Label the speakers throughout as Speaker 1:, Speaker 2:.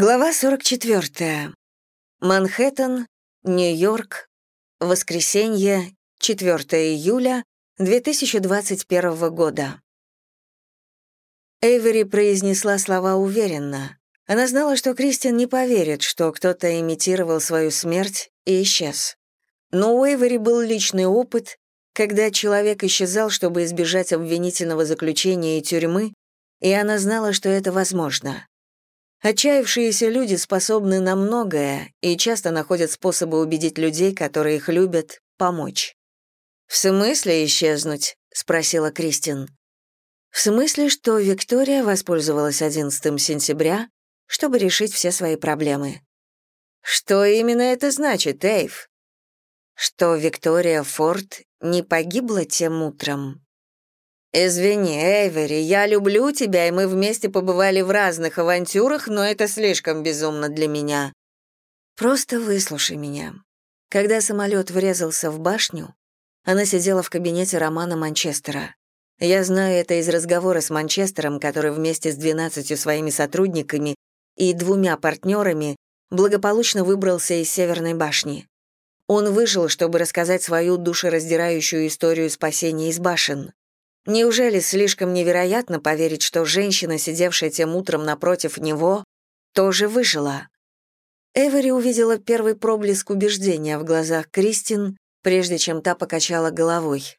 Speaker 1: Глава 44. Манхэттен, Нью-Йорк, воскресенье, 4 июля 2021 года. Эйвери произнесла слова уверенно. Она знала, что Кристин не поверит, что кто-то имитировал свою смерть и исчез. Но у Эйвери был личный опыт, когда человек исчезал, чтобы избежать обвинительного заключения и тюрьмы, и она знала, что это возможно. Отчаявшиеся люди способны на многое и часто находят способы убедить людей, которые их любят, помочь. «В смысле исчезнуть?» — спросила Кристин. «В смысле, что Виктория воспользовалась 11 сентября, чтобы решить все свои проблемы». «Что именно это значит, Эйв?» «Что Виктория Форд не погибла тем утром», «Извини, Эйвери, я люблю тебя, и мы вместе побывали в разных авантюрах, но это слишком безумно для меня». «Просто выслушай меня. Когда самолет врезался в башню, она сидела в кабинете Романа Манчестера. Я знаю это из разговора с Манчестером, который вместе с двенадцатью своими сотрудниками и двумя партнерами благополучно выбрался из Северной башни. Он выжил, чтобы рассказать свою душераздирающую историю спасения из башен. Неужели слишком невероятно поверить, что женщина, сидевшая тем утром напротив него, тоже выжила? Эвери увидела первый проблеск убеждения в глазах Кристин, прежде чем та покачала головой.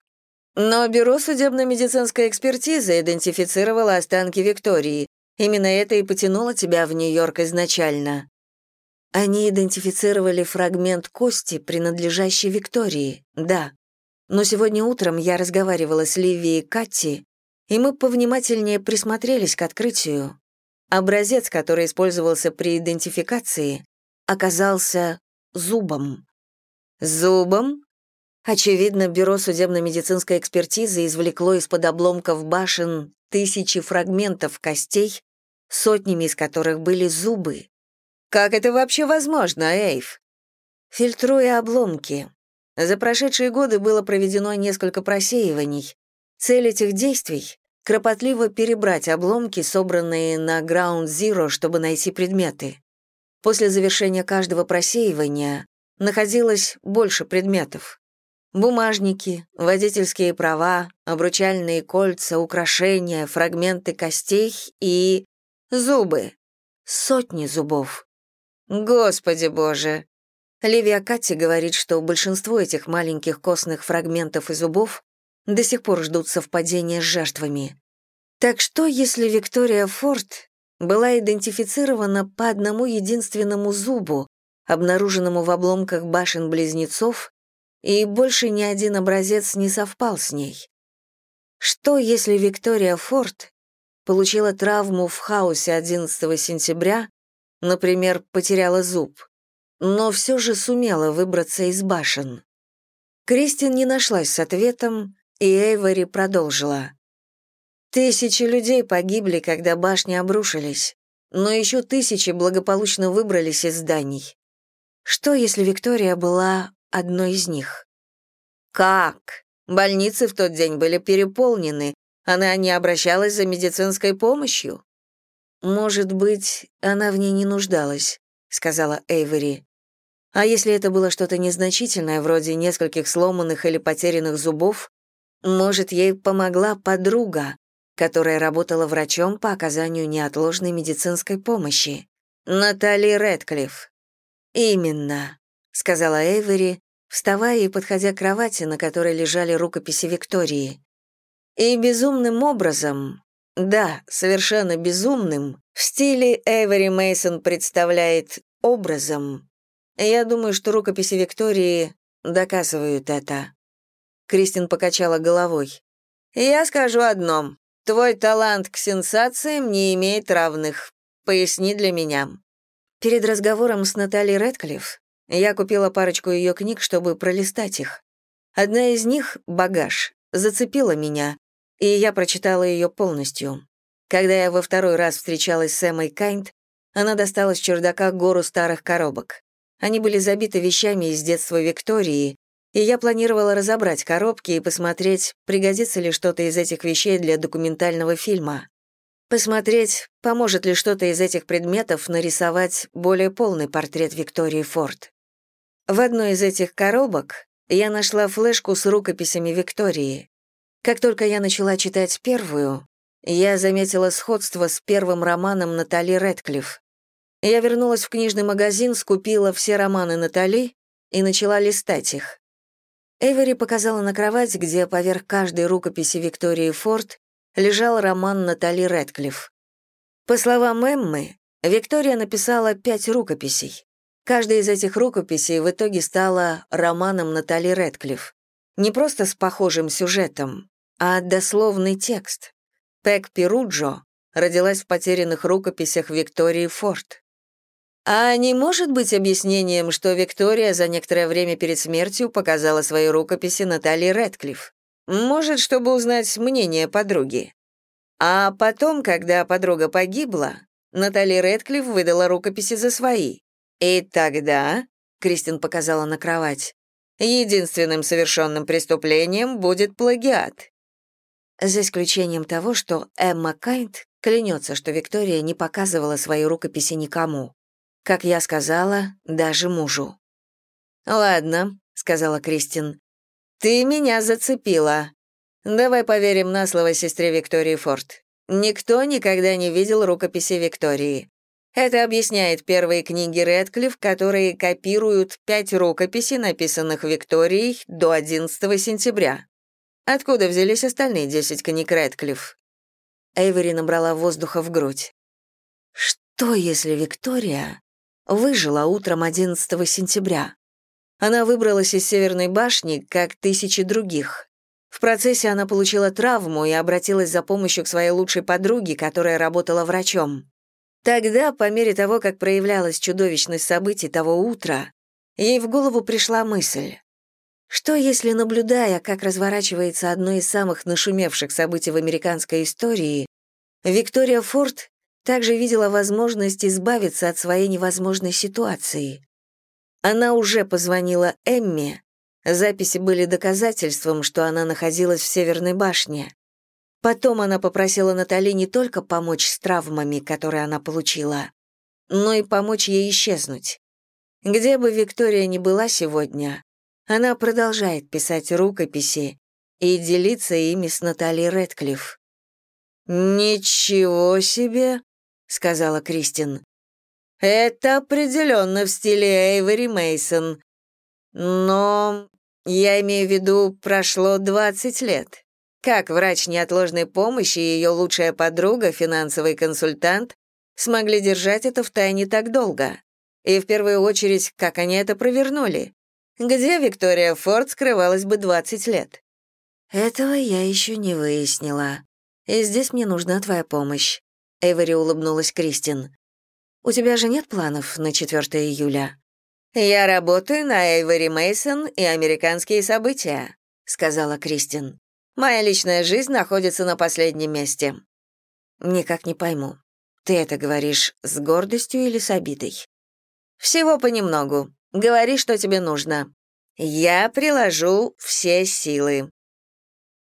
Speaker 1: Но бюро судебно-медицинской экспертизы идентифицировало останки Виктории. Именно это и потянуло тебя в Нью-Йорк изначально. Они идентифицировали фрагмент кости, принадлежащий Виктории, да. Но сегодня утром я разговаривала с Ливией и Катти, и мы повнимательнее присмотрелись к открытию. Образец, который использовался при идентификации, оказался зубом. Зубом? Очевидно, Бюро судебно-медицинской экспертизы извлекло из-под обломков башен тысячи фрагментов костей, сотнями из которых были зубы. Как это вообще возможно, Эйв? Фильтруя обломки, за прошедшие годы было проведено несколько просеиваний. Цель этих действий — кропотливо перебрать обломки, собранные на Ground Zero, чтобы найти предметы. После завершения каждого просеивания находилось больше предметов. Бумажники, водительские права, обручальные кольца, украшения, фрагменты костей и... зубы. Сотни зубов. Господи боже! Ливия Катти говорит, что большинство этих маленьких костных фрагментов и зубов до сих пор ждут совпадения с жертвами. Так что, если Виктория Форд была идентифицирована по одному единственному зубу, обнаруженному в обломках башен-близнецов, и больше ни один образец не совпал с ней? Что, если Виктория Форд получила травму в хаосе 11 сентября, например, потеряла зуб? Но все же сумела выбраться из башен. Кристин не нашлась с ответом, и Эйвори продолжила. Тысячи людей погибли, когда башни обрушились, но еще тысячи благополучно выбрались из зданий. Что, если Виктория была одной из них? Как? Больницы в тот день были переполнены, она не обращалась за медицинской помощью? Может быть, она в ней не нуждалась, сказала Эйвери. А если это было что-то незначительное, вроде нескольких сломанных или потерянных зубов, может, ей помогла подруга, которая работала врачом по оказанию неотложной медицинской помощи. Натали Рэдклифф. «Именно», — сказала Эйвери, вставая и подходя к кровати, на которой лежали рукописи Виктории. И безумным образом, да, совершенно безумным, в стиле Эйвери Мейсон представляет образом, я думаю, что рукописи Виктории доказывают это. Кристин покачала головой. Я скажу одно. Твой талант к сенсациям не имеет равных. Поясни для меня. Перед разговором с Натальей Рэдклифф я купила парочку ее книг, чтобы пролистать их. Одна из них, «Багаж», зацепила меня, и я прочитала ее полностью. Когда я во второй раз встречалась с Эммой Кайнд, она достала с чердака гору старых коробок. Они были забиты вещами из детства Виктории, и я планировала разобрать коробки и посмотреть, пригодится ли что-то из этих вещей для документального фильма. Посмотреть, поможет ли что-то из этих предметов нарисовать более полный портрет Виктории Форд. В одной из этих коробок я нашла флешку с рукописями Виктории. Как только я начала читать первую, я заметила сходство с первым романом Натали Рэдклифф. Я вернулась в книжный магазин, скупила все романы Натали и начала листать их. Эйвери показала на кровать, где поверх каждой рукописи Виктории Форд лежал роман Натали Рэдклифф. По словам Эммы, Виктория написала пять рукописей. Каждая из этих рукописей в итоге стала романом Натали Рэдклифф. Не просто с похожим сюжетом, а дословный текст. Пэк Перуджо родилась в потерянных рукописях Виктории Форд. А не может быть объяснением, что Виктория за некоторое время перед смертью показала свои рукописи Наталье Рэдклифф? Может, чтобы узнать мнение подруги. А потом, когда подруга погибла, Наталья Рэдклифф выдала рукописи за свои. И тогда, Кристин показала на кровать, единственным совершенным преступлением будет плагиат. За исключением того, что Эмма Кайнт клянется, что Виктория не показывала свои рукописи никому. Как я сказала, даже мужу. «Ладно», — сказала Кристин. «Ты меня зацепила. Давай поверим на слово сестре Виктории Форд. Никто никогда не видел рукописи Виктории. Это объясняет первые книги Рэдклифф, которые копируют пять рукописей, написанных Викторией до 11 сентября. Откуда взялись остальные 10 книг Рэдклифф? Эйвери набрала воздуха в грудь. Что, если Виктория выжила утром 11 сентября. Она выбралась из Северной башни, как тысячи других. В процессе она получила травму и обратилась за помощью к своей лучшей подруге, которая работала врачом. Тогда, по мере того, как проявлялась чудовищность событий того утра, ей в голову пришла мысль. Что если, наблюдая, как разворачивается одно из самых нашумевших событий в американской истории, Виктория Форд также видела возможность избавиться от своей невозможной ситуации. Она уже позвонила Эмме, записи были доказательством, что она находилась в Северной башне. Потом она попросила Натали не только помочь с травмами, которые она получила, но и помочь ей исчезнуть. Где бы Виктория ни была сегодня, она продолжает писать рукописи и делиться ими с Натальей Рэдклифф. «Ничего себе!» Сказала Кристин. Это определенно в стиле Эйвери Мейсон. Но я имею в виду, прошло 20 лет. Как врач неотложной помощи и ее лучшая подруга, финансовый консультант, смогли держать это в тайне так долго? И в первую очередь, как они это провернули? Где Виктория Форд скрывалась бы 20 лет? Этого я еще не выяснила. И здесь мне нужна твоя помощь. Эвери улыбнулась Кристин. «У тебя же нет планов на 4 июля?» «Я работаю на Эйвери Мейсон и американские события», — сказала Кристин. «Моя личная жизнь находится на последнем месте». «Никак не пойму. Ты это говоришь с гордостью или с обидой?» «Всего понемногу. Говори, что тебе нужно. Я приложу все силы».